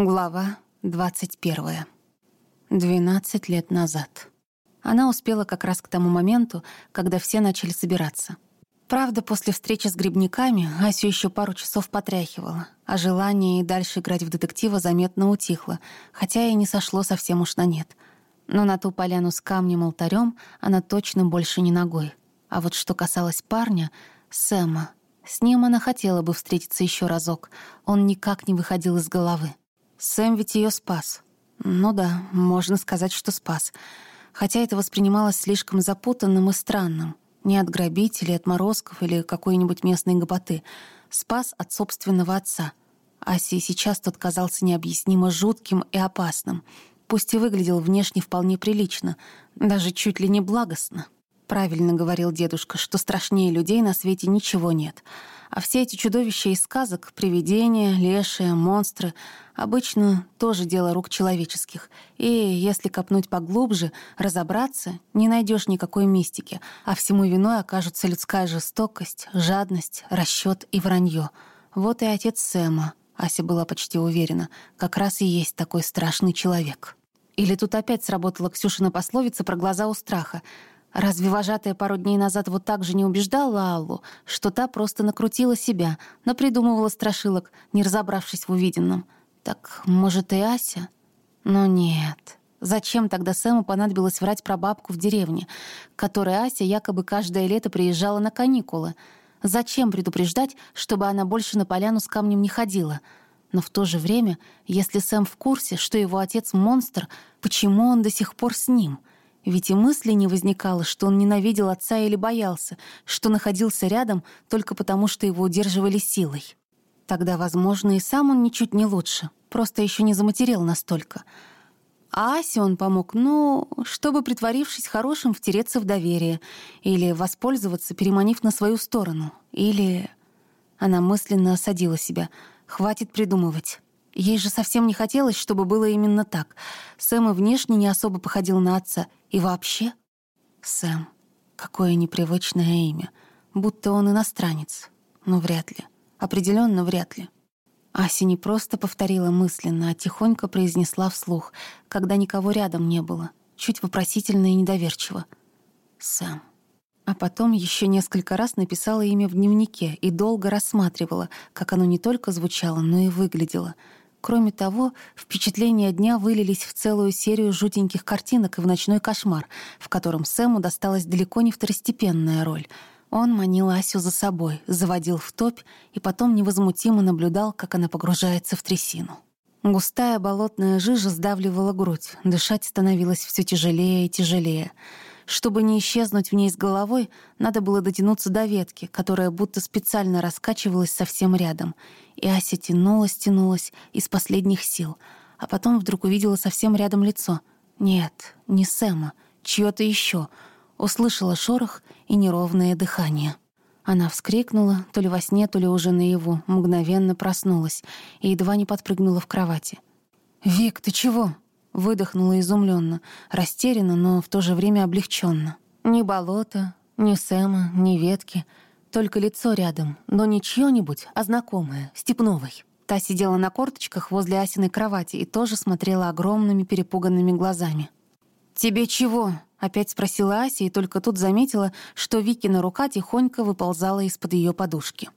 Глава 21. 12 лет назад. Она успела как раз к тому моменту, когда все начали собираться. Правда, после встречи с грибниками Асю еще пару часов потряхивала, а желание и дальше играть в детектива заметно утихло, хотя и не сошло совсем уж на нет. Но на ту поляну с камнем-алтарем она точно больше не ногой. А вот что касалось парня, Сэма, с ним она хотела бы встретиться еще разок. Он никак не выходил из головы. Сэм ведь ее спас. Ну да, можно сказать, что спас. Хотя это воспринималось слишком запутанным и странным. Не от грабителей, отморозков или какой-нибудь местной гопоты. Спас от собственного отца. Аси сейчас тот казался необъяснимо жутким и опасным. Пусть и выглядел внешне вполне прилично, даже чуть ли не благостно. Правильно говорил дедушка, что страшнее людей на свете ничего нет — а все эти чудовища из сказок, привидения, лешие, монстры, обычно тоже дело рук человеческих. И если копнуть поглубже, разобраться, не найдешь никакой мистики, а всему виной окажутся людская жестокость, жадность, расчет и вранье. Вот и отец Сэма, Ася была почти уверена, как раз и есть такой страшный человек. Или тут опять сработала Ксюшина пословица про глаза у страха — Разве вожатая пару дней назад вот так же не убеждала Аллу, что та просто накрутила себя, напридумывала страшилок, не разобравшись в увиденном? Так, может, и Ася? Но нет. Зачем тогда Сэму понадобилось врать про бабку в деревне, к которой Ася якобы каждое лето приезжала на каникулы? Зачем предупреждать, чтобы она больше на поляну с камнем не ходила? Но в то же время, если Сэм в курсе, что его отец — монстр, почему он до сих пор с ним — ведь и мысли не возникало, что он ненавидел отца или боялся, что находился рядом только потому, что его удерживали силой. Тогда, возможно, и сам он ничуть не лучше, просто еще не заматерел настолько. А Асе он помог, ну, чтобы, притворившись хорошим, втереться в доверие или воспользоваться, переманив на свою сторону. Или... Она мысленно осадила себя. Хватит придумывать. Ей же совсем не хотелось, чтобы было именно так. Сэм и внешне не особо походил на отца. И вообще... Сэм. Какое непривычное имя. Будто он иностранец. Но вряд ли. Определенно вряд ли. Ася не просто повторила мысленно, а тихонько произнесла вслух, когда никого рядом не было, чуть вопросительно и недоверчиво. «Сэм». А потом еще несколько раз написала имя в дневнике и долго рассматривала, как оно не только звучало, но и выглядело — Кроме того, впечатления дня вылились в целую серию жутеньких картинок и в ночной кошмар, в котором Сэму досталась далеко не второстепенная роль. Он манил Асю за собой, заводил в топь и потом невозмутимо наблюдал, как она погружается в трясину. Густая болотная жижа сдавливала грудь, дышать становилось все тяжелее и тяжелее — чтобы не исчезнуть в ней с головой, надо было дотянуться до ветки, которая будто специально раскачивалась совсем рядом. И Ася тянулась, тянулась из последних сил, а потом вдруг увидела совсем рядом лицо. Нет, не Сэма, чье-то еще. Услышала шорох и неровное дыхание. Она вскрикнула, то ли во сне, то ли уже наяву, мгновенно проснулась и едва не подпрыгнула в кровати. «Вик, ты чего?» Выдохнула изумленно, растерянно, но в то же время облегченно. Ни болота, ни Сэма, ни ветки, только лицо рядом, но не чье-нибудь, а знакомое, Степновой. Та сидела на корточках возле Асиной кровати и тоже смотрела огромными перепуганными глазами. «Тебе чего?» — опять спросила Ася, и только тут заметила, что Викина рука тихонько выползала из-под ее подушки.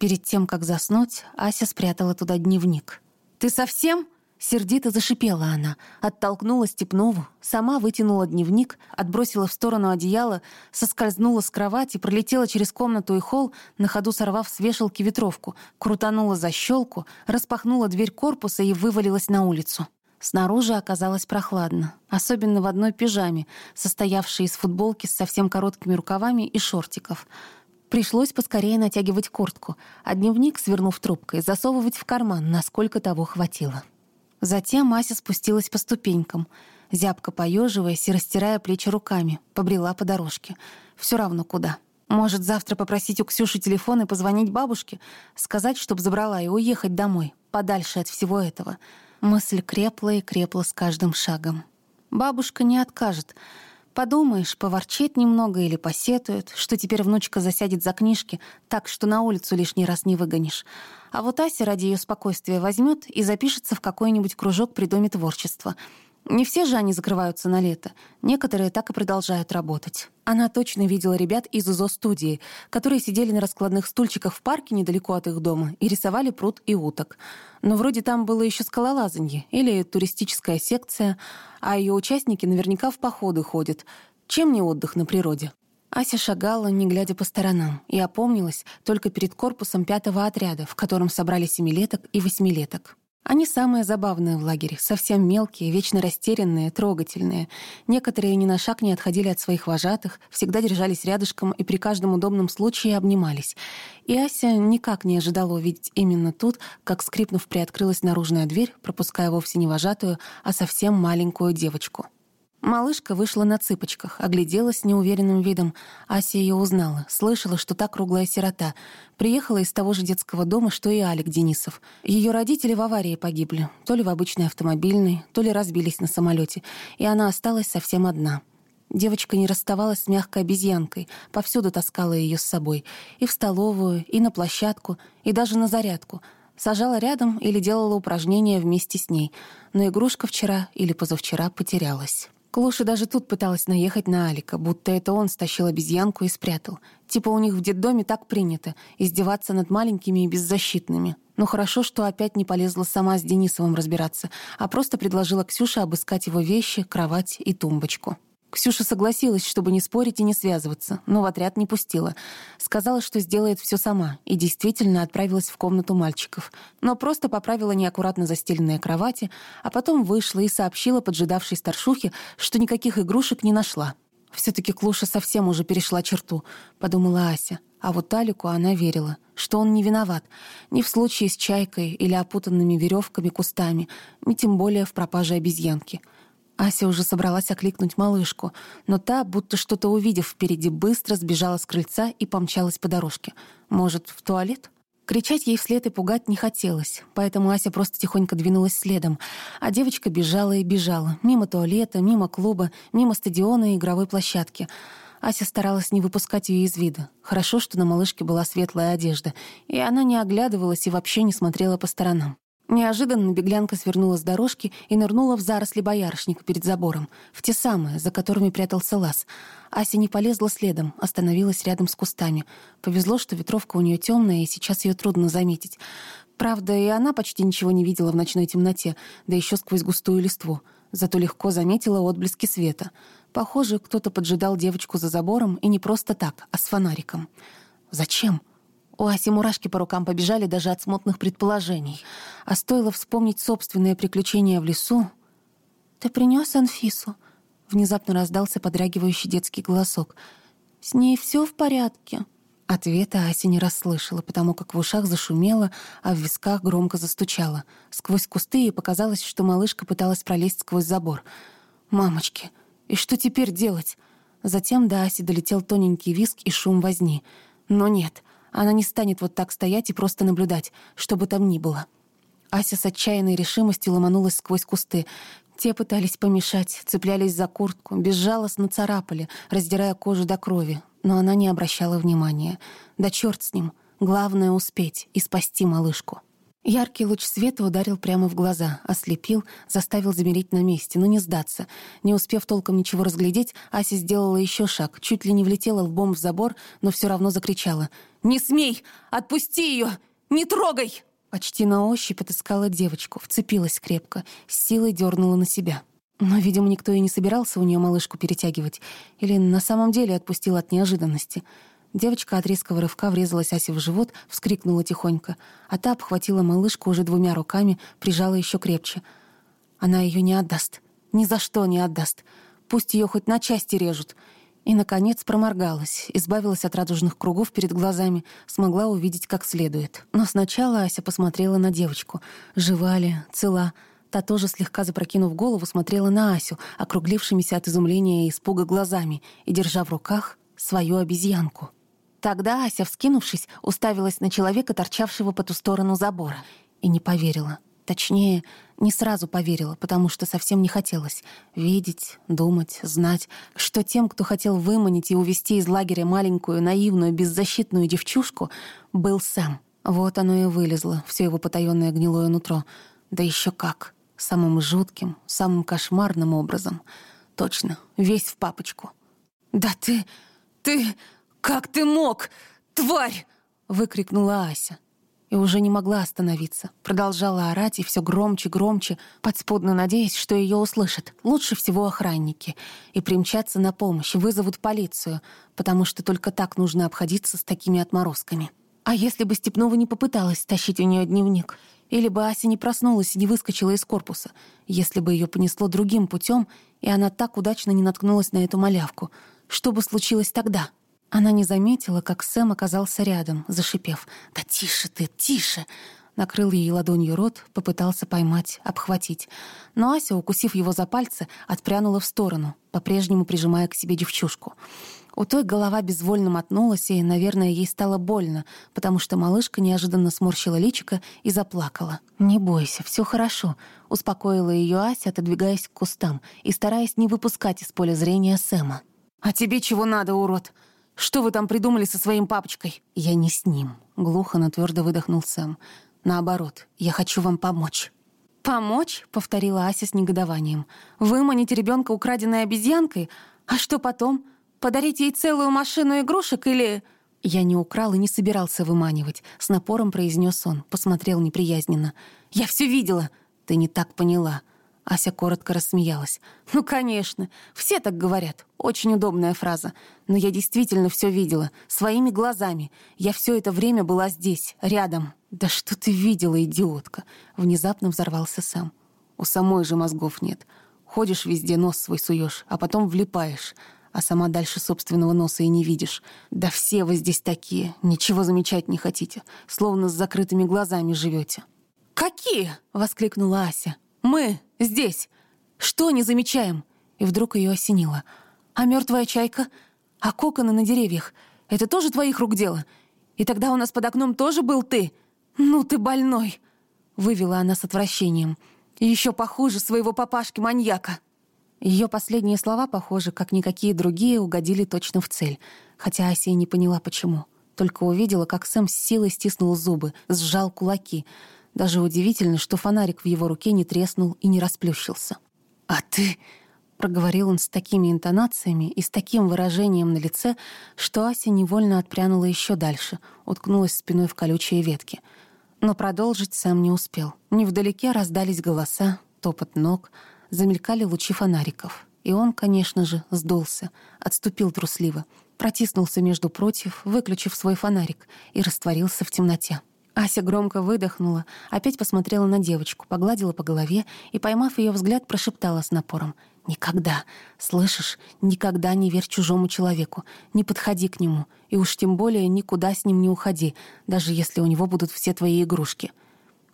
Перед тем, как заснуть, Ася спрятала туда дневник. «Ты совсем?» Сердито зашипела она, оттолкнула Степнову, сама вытянула дневник, отбросила в сторону одеяло, соскользнула с кровати, пролетела через комнату и холл, на ходу сорвав с вешалки ветровку, крутанула защелку, распахнула дверь корпуса и вывалилась на улицу. Снаружи оказалось прохладно, особенно в одной пижаме, состоявшей из футболки с совсем короткими рукавами и шортиков. Пришлось поскорее натягивать куртку, а дневник, свернув трубкой, засовывать в карман, насколько того хватило. Затем Мася спустилась по ступенькам, зябко поеживаясь и растирая плечи руками, побрела по дорожке. Все равно куда. Может, завтра попросить у Ксюши телефон и позвонить бабушке, сказать, чтоб забрала и уехать домой, подальше от всего этого. Мысль крепла и крепла с каждым шагом. Бабушка не откажет. Подумаешь, поворчит немного или посетует, что теперь внучка засядет за книжки, так что на улицу лишний раз не выгонишь. А вот Ася ради ее спокойствия возьмет и запишется в какой-нибудь кружок при Доме творчества — не все же они закрываются на лето. Некоторые так и продолжают работать. Она точно видела ребят из УЗО-студии, которые сидели на раскладных стульчиках в парке недалеко от их дома и рисовали пруд и уток. Но вроде там было еще скалолазанье или туристическая секция, а ее участники наверняка в походы ходят. Чем не отдых на природе? Ася шагала, не глядя по сторонам, и опомнилась только перед корпусом пятого отряда, в котором собрали семилеток и восьмилеток. Они самые забавные в лагере, совсем мелкие, вечно растерянные, трогательные. Некоторые ни на шаг не отходили от своих вожатых, всегда держались рядышком и при каждом удобном случае обнимались. И Ася никак не ожидала увидеть именно тут, как, скрипнув, приоткрылась наружная дверь, пропуская вовсе не вожатую, а совсем маленькую девочку. Малышка вышла на цыпочках, огляделась неуверенным видом. Ася ее узнала, слышала, что та круглая сирота. Приехала из того же детского дома, что и Алик Денисов. Ее родители в аварии погибли. То ли в обычной автомобильной, то ли разбились на самолете. И она осталась совсем одна. Девочка не расставалась с мягкой обезьянкой, повсюду таскала ее с собой. И в столовую, и на площадку, и даже на зарядку. Сажала рядом или делала упражнения вместе с ней. Но игрушка вчера или позавчера потерялась. Клуша даже тут пыталась наехать на Алика, будто это он стащил обезьянку и спрятал. Типа у них в детдоме так принято — издеваться над маленькими и беззащитными. Но хорошо, что опять не полезла сама с Денисовым разбираться, а просто предложила Ксюше обыскать его вещи, кровать и тумбочку. Ксюша согласилась, чтобы не спорить и не связываться, но в отряд не пустила. Сказала, что сделает все сама, и действительно отправилась в комнату мальчиков. Но просто поправила неаккуратно застеленные кровати, а потом вышла и сообщила поджидавшей старшухе, что никаких игрушек не нашла. все таки Клуша совсем уже перешла черту», — подумала Ася. А вот Алику она верила, что он не виноват. Ни в случае с чайкой или опутанными веревками кустами, ни тем более в пропаже обезьянки — Ася уже собралась окликнуть малышку, но та, будто что-то увидев впереди, быстро сбежала с крыльца и помчалась по дорожке. Может, в туалет? Кричать ей вслед и пугать не хотелось, поэтому Ася просто тихонько двинулась следом, а девочка бежала и бежала, мимо туалета, мимо клуба, мимо стадиона и игровой площадки. Ася старалась не выпускать ее из вида. Хорошо, что на малышке была светлая одежда, и она не оглядывалась и вообще не смотрела по сторонам. Неожиданно беглянка свернула с дорожки и нырнула в заросли боярышника перед забором, в те самые, за которыми прятался лаз. Ася не полезла следом, остановилась рядом с кустами. Повезло, что ветровка у нее темная, и сейчас ее трудно заметить. Правда, и она почти ничего не видела в ночной темноте, да еще сквозь густую листву. Зато легко заметила отблески света. Похоже, кто-то поджидал девочку за забором, и не просто так, а с фонариком. «Зачем?» У Аси мурашки по рукам побежали даже от смутных предположений. А стоило вспомнить собственные приключения в лесу... «Ты принес Анфису?» Внезапно раздался подрагивающий детский голосок. «С ней все в порядке?» Ответа Ася не расслышала, потому как в ушах зашумело, а в висках громко застучало. Сквозь кусты ей показалось, что малышка пыталась пролезть сквозь забор. «Мамочки, и что теперь делать?» Затем до Аси долетел тоненький виск и шум возни. Но нет, она не станет вот так стоять и просто наблюдать, что бы там ни было. Ася с отчаянной решимостью ломанулась сквозь кусты. Те пытались помешать, цеплялись за куртку, безжалостно царапали, раздирая кожу до крови. Но она не обращала внимания. Да черт с ним. Главное — успеть и спасти малышку. Яркий луч света ударил прямо в глаза, ослепил, заставил замереть на месте, но не сдаться. Не успев толком ничего разглядеть, Ася сделала еще шаг, чуть ли не влетела лбом в забор, но все равно закричала. «Не смей! Отпусти ее! Не трогай!» Почти на ощупь отыскала девочку, вцепилась крепко, с силой дернула на себя. Но, видимо, никто и не собирался у нее малышку перетягивать. Или на самом деле отпустил от неожиданности — Девочка от резкого рывка врезалась Асе в живот, вскрикнула тихонько, а та обхватила малышку уже двумя руками, прижала еще крепче. Она ее не отдаст. Ни за что не отдаст. Пусть ее хоть на части режут. И, наконец, проморгалась, избавилась от радужных кругов перед глазами, смогла увидеть как следует. Но сначала Ася посмотрела на девочку. Жива ли, цела. Та тоже, слегка запрокинув голову, смотрела на Асю, округлившимися от изумления и испуга глазами, и держа в руках свою обезьянку. Тогда Ася, вскинувшись, уставилась на человека, торчавшего по ту сторону забора, и не поверила. Точнее, не сразу поверила, потому что совсем не хотелось видеть, думать, знать, что тем, кто хотел выманить и увести из лагеря маленькую, наивную, беззащитную девчушку, был Сэм. Вот оно и вылезло, все его потаенное гнилое нутро. Да еще как! Самым жутким, самым кошмарным образом. Точно, весь в папочку. «Да ты... ты... как ты мог? Тварь!» — выкрикнула Ася и уже не могла остановиться. Продолжала орать и все громче, громче, подспудно надеясь, что ее услышат. Лучше всего охранники. И примчатся на помощь, вызовут полицию, потому что только так нужно обходиться с такими отморозками. А если бы Степнова не попыталась тащить у нее дневник? Или бы Ася не проснулась и не выскочила из корпуса? Если бы ее понесло другим путем, и она так удачно не наткнулась на эту малявку? Что бы случилось тогда? Она не заметила, как Сэм оказался рядом, зашипев. «Да тише ты, тише!» Накрыл ей ладонью рот, попытался поймать, обхватить. Но Ася, укусив его за пальцы, отпрянула в сторону, по-прежнему прижимая к себе девчушку. У той голова безвольно мотнулась, и, наверное, ей стало больно, потому что малышка неожиданно сморщила личико и заплакала. «Не бойся, все хорошо», — успокоила ее Ася, отодвигаясь к кустам и стараясь не выпускать из поля зрения Сэма. «А тебе чего надо, урод?» Что вы там придумали со своим папочкой?» «Я не с ним», — глухо, но твердо выдохнул Сэм. «Наоборот, я хочу вам помочь». «Помочь?» — повторила Ася с негодованием. «Выманить ребенка украденной обезьянкой? А что потом? Подарить ей целую машину игрушек или...» «Я не украл и не собирался выманивать», — с напором произнес он, посмотрел неприязненно. «Я все видела!» «Ты не так поняла. Ася коротко рассмеялась. «Ну, конечно. Все так говорят. Очень удобная фраза. Но я действительно все видела. Своими глазами. Я все это время была здесь, рядом». «Да что ты видела, идиотка?» Внезапно взорвался сам. «У самой же мозгов нет. Ходишь везде, нос свой суешь, а потом влипаешь, а сама дальше собственного носа и не видишь. Да все вы здесь такие, ничего замечать не хотите, словно с закрытыми глазами живете». «Какие?» — воскликнула Ася. «Мы здесь. Что не замечаем?» И вдруг ее осенило. «А мертвая чайка? А коконы на деревьях? Это тоже твоих рук дело? И тогда у нас под окном тоже был ты? Ну ты больной!» Вывела она с отвращением. Еще похуже своего папашки-маньяка. Ее последние слова, похоже, как никакие другие, угодили точно в цель. Хотя Ася и не поняла, почему. Только увидела, как Сэм с силой стиснул зубы, сжал кулаки — даже удивительно, что фонарик в его руке не треснул и не расплющился. «А ты...» — проговорил он с такими интонациями и с таким выражением на лице, что Ася невольно отпрянула еще дальше, уткнулась спиной в колючие ветки. Но продолжить сам не успел. Невдалеке раздались голоса, топот ног, замелькали лучи фонариков. И он, конечно же, сдулся, отступил трусливо, протиснулся между против, выключив свой фонарик, и растворился в темноте. Ася громко выдохнула, опять посмотрела на девочку, погладила по голове и, поймав ее взгляд, прошептала с напором. «Никогда, слышишь, никогда не верь чужому человеку, не подходи к нему, и уж тем более никуда с ним не уходи, даже если у него будут все твои игрушки».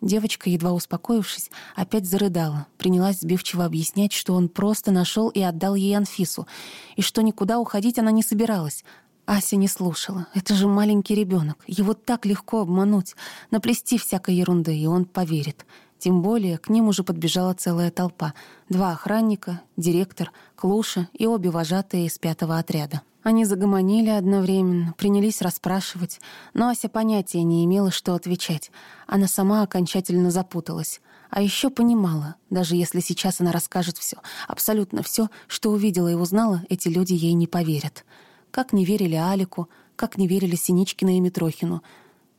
Девочка, едва успокоившись, опять зарыдала, принялась сбивчиво объяснять, что он просто нашел и отдал ей Анфису, и что никуда уходить она не собиралась, Ася не слушала. Это же маленький ребенок. Его так легко обмануть, наплести всякой ерунды, и он поверит. Тем более к ним уже подбежала целая толпа. Два охранника, директор, Клуша и обе вожатые из пятого отряда. Они загомонили одновременно, принялись расспрашивать, но Ася понятия не имела, что отвечать. Она сама окончательно запуталась. А еще понимала, даже если сейчас она расскажет все, абсолютно все, что увидела и узнала, эти люди ей не поверят. Как не верили Алику, как не верили Синичкина и Митрохину.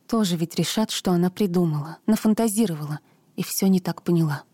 Тоже ведь решат, что она придумала, нафантазировала, и все не так поняла.